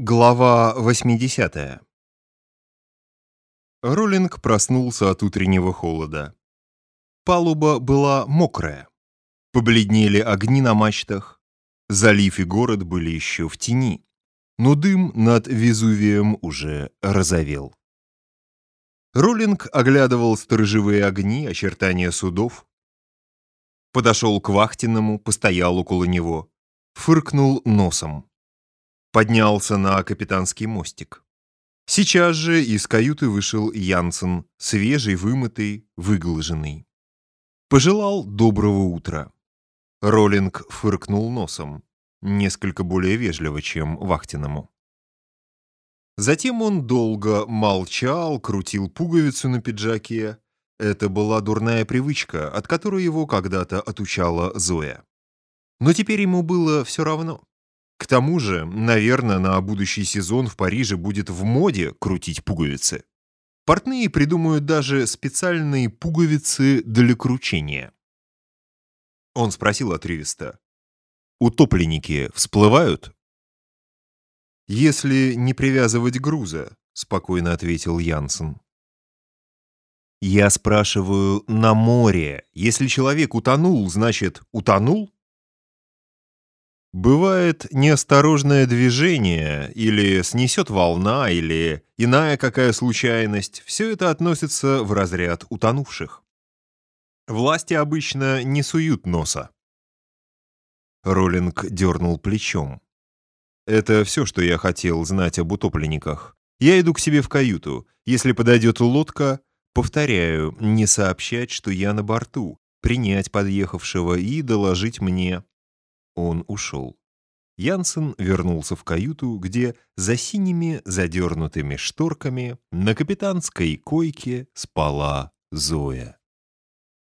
Глава 80 Роллинг проснулся от утреннего холода. Палуба была мокрая. Побледнели огни на мачтах. Залив и город были еще в тени. Но дым над Везувием уже разовел. Роллинг оглядывал сторожевые огни, очертания судов. Подошел к вахтенному, постоял около него. Фыркнул носом. Поднялся на капитанский мостик. Сейчас же из каюты вышел Янсен, свежий, вымытый, выглаженный. Пожелал доброго утра. Роллинг фыркнул носом, несколько более вежливо, чем вахтенному. Затем он долго молчал, крутил пуговицу на пиджаке. Это была дурная привычка, от которой его когда-то отучала Зоя. Но теперь ему было все равно. К тому же, наверное, на будущий сезон в Париже будет в моде крутить пуговицы. Портные придумают даже специальные пуговицы для кручения. Он спросил отрывисто. «Утопленники всплывают?» «Если не привязывать груза», — спокойно ответил Янсен. «Я спрашиваю, на море. Если человек утонул, значит, утонул?» Бывает неосторожное движение, или снесет волна, или иная какая случайность, все это относится в разряд утонувших. Власти обычно не суют носа. Роллинг дернул плечом. Это все, что я хотел знать об утопленниках. Я иду к себе в каюту. Если подойдет лодка, повторяю, не сообщать, что я на борту, принять подъехавшего и доложить мне он ушел. Янсен вернулся в каюту, где за синими задернутыми шторками на капитанской койке спала Зоя.